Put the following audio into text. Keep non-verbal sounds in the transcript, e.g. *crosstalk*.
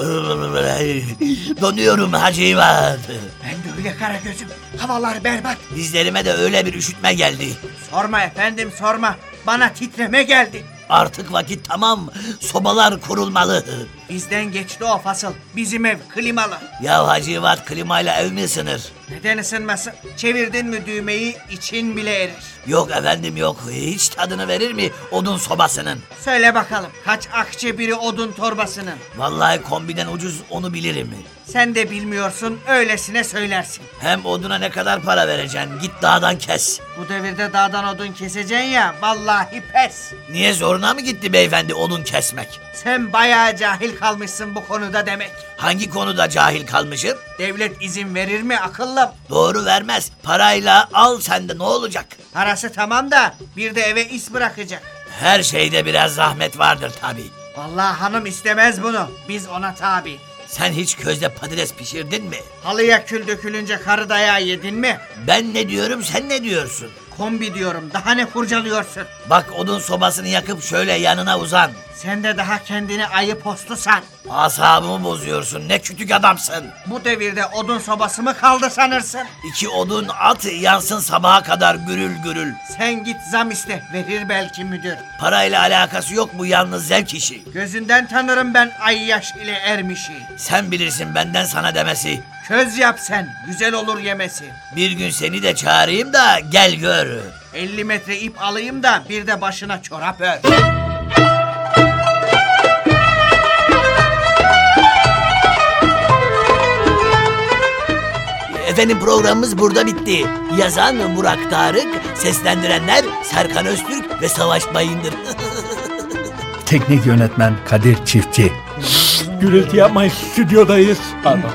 *laughs* Donuyorum Hacivat. Ben de öyle Karagöz'üm. Havalar berbat. Dizlerime de öyle bir üşütme geldi. Sorma efendim sorma. Bana titreme geldi. Artık vakit tamam. Sobalar kurulmalı. Bizden geçti o fasıl. Bizim ev klimalı. Ya Hacivat klimayla ev mi ısınır? Neden ısınmasın? Çevirdin mi düğmeyi için bile erir. Yok efendim yok. Hiç tadını verir mi odun sobasının? Söyle bakalım kaç akçe biri odun torbasının? Vallahi kombiden ucuz onu bilirim. Sen de bilmiyorsun öylesine söylersin. Hem oduna ne kadar para vereceksin? Git dağdan kes. Bu devirde dağdan odun keseceksin ya vallahi pes. Niye zoruna mı gitti beyefendi odun kesmek? Sen bayağı cahil kalmışsın bu konuda demek. Hangi konuda cahil kalmışım? Devlet izin verir mi akıllım? Doğru vermez. Parayla al sen de ne olacak? Parası tamam da bir de eve is bırakacak. Her şeyde biraz zahmet vardır tabii. Vallahi hanım istemez bunu. Biz ona tabi. Sen hiç közde patates pişirdin mi? Halıya kül dökülünce karı dayağı yedin mi? Ben ne diyorum sen ne diyorsun? Kombi diyorum daha ne kurcalıyorsun? Bak odun sobasını yakıp şöyle yanına uzan. Sen de daha kendini ayı postu san. Asabımı bozuyorsun ne küçük adamsın. Bu devirde odun sobası mı kaldı sanırsın? İki odun at yansın sabaha kadar gürül gürül. Sen git zam iste verir belki müdür. Parayla alakası yok bu yalnız zevk işi. Gözünden tanırım ben ay yaş ile ermişi. Sen bilirsin benden sana demesi. Köz yap sen güzel olur yemesi. Bir gün seni de çağırayım da gel gör. 50 metre ip alayım da bir de başına çorap ör. Efendim programımız burada bitti. Yazan Murat Tarık, seslendirenler Serkan Öztürk ve Savaş Bayındır. *laughs* Teknik yönetmen Kadir Çiftçi. Gürültü yapmayın stüdyodayız. Pardon.